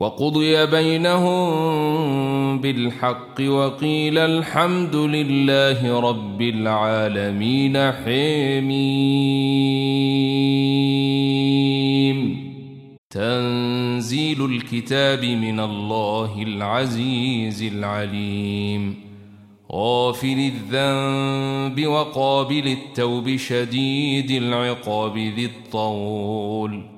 وقضي بينهم بالحق وقيل الحمد لله رب العالمين حميم. تنزيل الكتاب من الله العزيز العليم. غافل الذنب وقابل التوب شديد العقاب ذي الطول.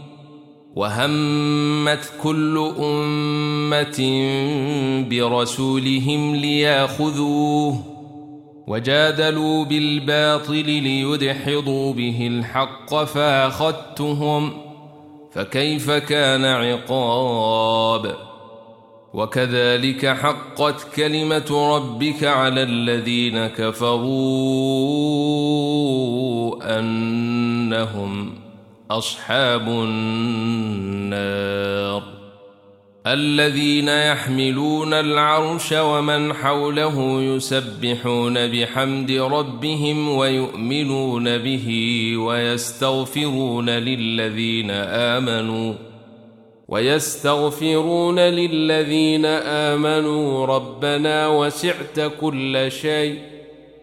وهمت كل أمة برسولهم ليأخذوه وجادلوا بالباطل ليدحضوا به الحق فأخذتهم فكيف كان عقاب؟ وكذلك حقت كلمة ربك على الذين كفروا أنهم أصحاب النار الذين يحملون العرش ومن حوله يسبحون بحمد ربهم ويؤمنون به ويستغفرون للذين آمنوا ويستغفرون للذين آمنوا ربنا وسعت كل شيء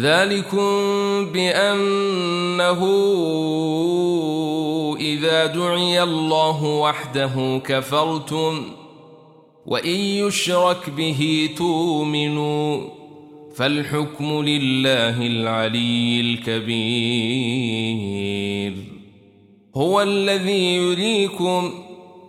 ذلكم بأنه إذا دعي الله وحده كفرتم وإن يشرك به تؤمنوا فالحكم لله العلي الكبير. هو الذي يريكم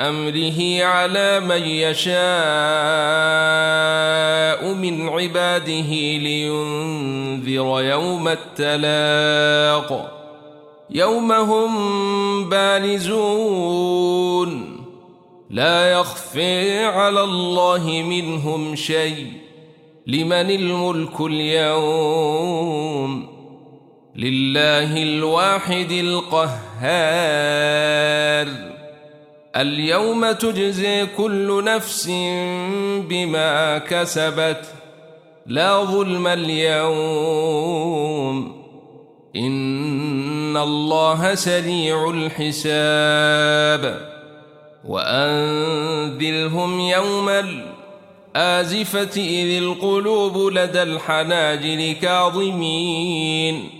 أمره على من يشاء من عباده لينذر يوم التلاق. يوم هم بارزون. لا يخفي على الله منهم شيء. لمن الملك اليوم؟ لله الواحد القهار. اليوم تجزي كل نفس بما كسبت لا ظلم اليوم. إن الله سريع الحساب. وأنذرهم يوم آزفة إذ القلوب لدى الحناجر كاظمين.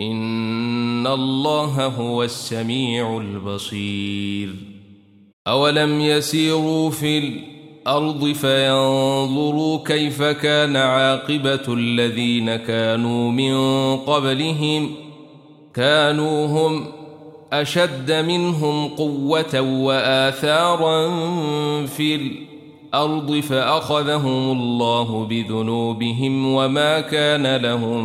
إن الله هو السميع البصير أولم يسيروا في الأرض فينظروا كيف كان عاقبة الذين كانوا من قبلهم كانوا هم أشد منهم قوة وآثارا في الأرض فأخذهم الله بذنوبهم وما كان لهم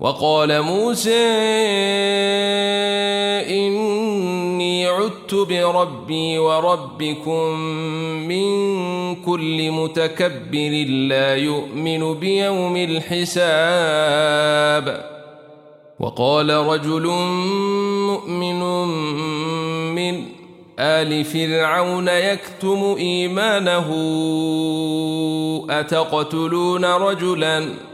وقال موسى إني عدت بربي وربكم من كل متكبر لا يؤمن بيوم الحساب. وقال رجل مؤمن من آل فرعون يكتم إيمانه أتقتلون رجلا؟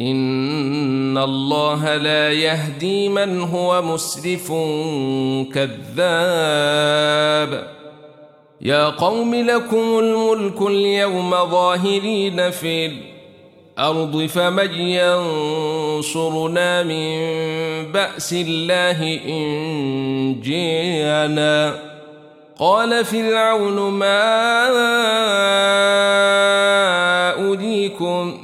إن الله لا يهدي من هو مسرف كذاب. يا قوم لكم الملك اليوم ظاهرين في الأرض فمن ينصرنا من بأس الله إن جئنا. قال فرعون ما أريكم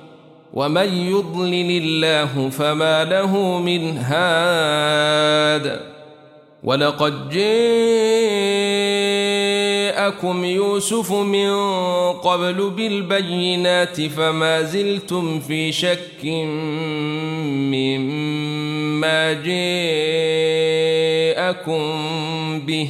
ومن يضلل الله فما له من هاد ولقد جاء جاءكم يوسف من قبل بالبينات فما زلتم في شك مما جاءكم به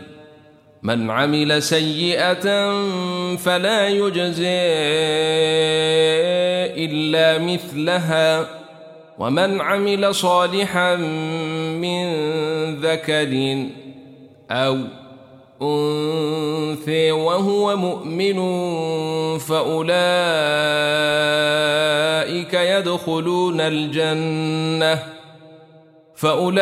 من عمل سيئة فلا يجزي إلا مثلها. ومن عمل صالحا من ذكر أو أنثى وهو مؤمن فأولئك يدخلون الجنة. فأولئك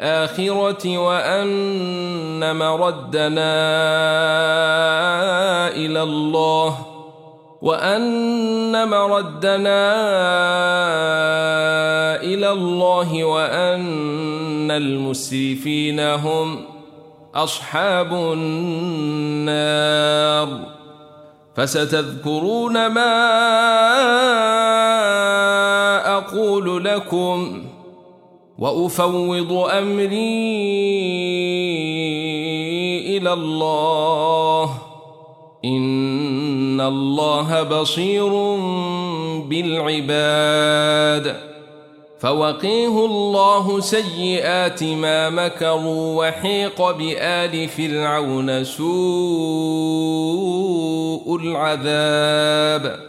الآخرة وأن مردنا إلى الله وأن مردنا إلى الله وأن المسرفين هم أصحاب النار. فستذكرون ما أقول لكم وأفوض أمري إلى الله. إن الله بصير بالعباد. فوقيه الله سيئات ما مكروا وحيق بآل فرعون سوء العذاب.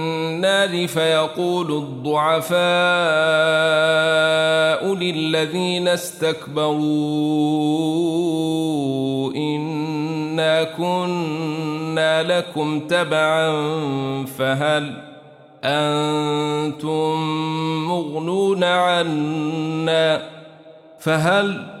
فيقول الضعفاء للذين استكبروا إنا كنا لكم تبعا فهل أنتم مغنون عنا فهل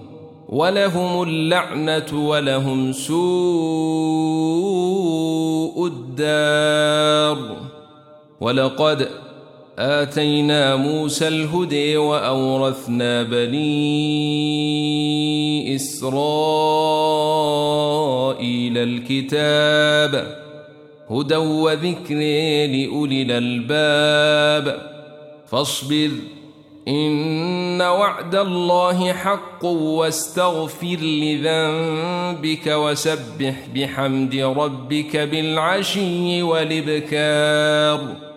ولهم اللعنة ولهم سوء الدار. ولقد آتينا موسى الهدي وأورثنا بني إسرائيل الكتاب هدى وذكر لأولي الألباب. فاصبر إن وعد الله حق واستغفر لذنبك وسبح بحمد ربك بالعشي والإبكار.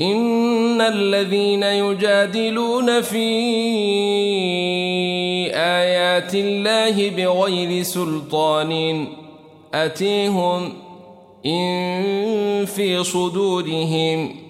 إن الذين يجادلون في آيات الله بغير سلطان أتيهم إن في صدورهم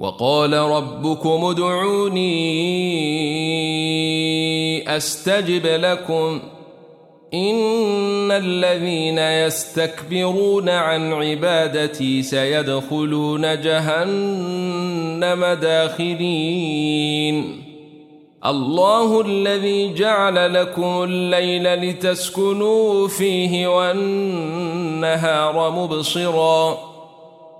وقال ربكم ادعوني أستجب لكم. إن الذين يستكبرون عن عبادتي سيدخلون جهنم داخلين. الله الذي جعل لكم الليل لتسكنوا فيه والنهار مبصراً.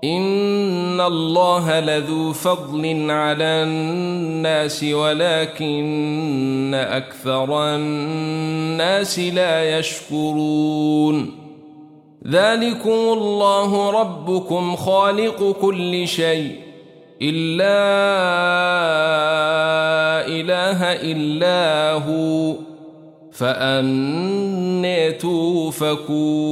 إن الله لذو فضل على الناس ولكن أكثر الناس لا يشكرون ذلكم الله ربكم خالق كل شيء إلا إله إلا هو فأني توفكون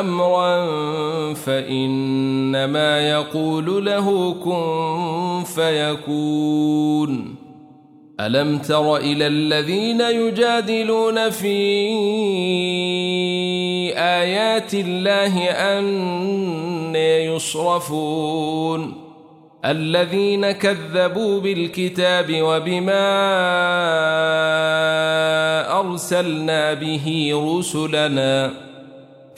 أمرا فإنما يقول له كن فيكون. ألم تر إلى الذين يجادلون في آيات الله أن يصرفون؟ الذين كذبوا بالكتاب وبما أرسلنا به رسلنا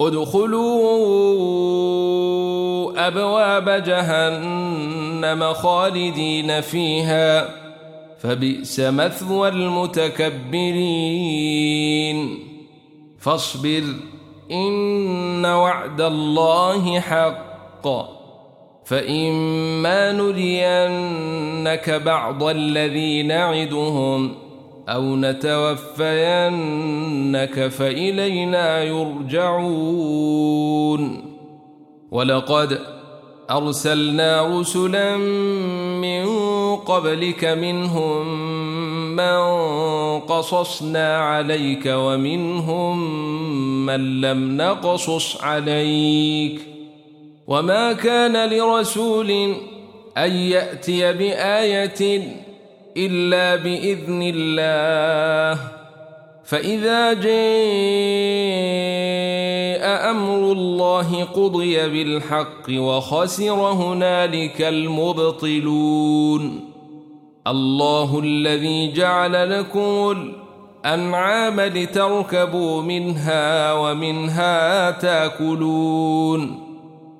ادخلوا أبواب جهنم خالدين فيها فبئس مثوى المتكبرين. فاصبر إن وعد الله حق. فإما نرينك بعض الذي نعدهم أو نتوفينك فإلينا يرجعون. ولقد أرسلنا رسلا من قبلك منهم من قصصنا عليك ومنهم من لم نقصص عليك. وما كان لرسول أن يأتي بآية إلا بإذن الله. فإذا جاء أمر الله قضي بالحق وخسر هنالك المبطلون. الله الذي جعل لكم الأنعام لتركبوا منها ومنها تأكلون.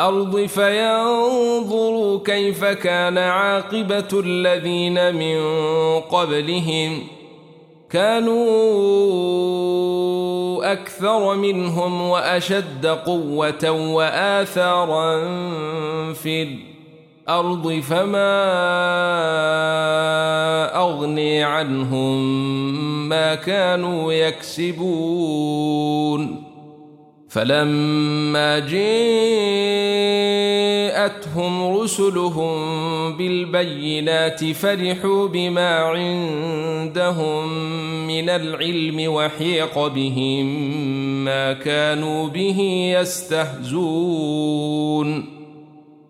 الأرض فينظروا كيف كان عاقبة الذين من قبلهم. كانوا أكثر منهم وأشد قوة وآثارا في الأرض فما أغني عنهم ما كانوا يكسبون. فلما جاءتهم رسلهم بالبينات فرحوا بما عندهم من العلم وحيق بهم ما كانوا به يستهزون.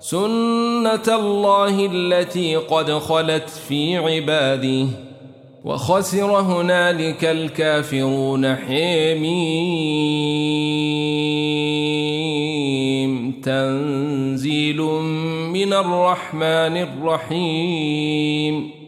سنه الله التي قد خلت في عباده وخسر هنالك الكافرون حميم تنزيل من الرحمن الرحيم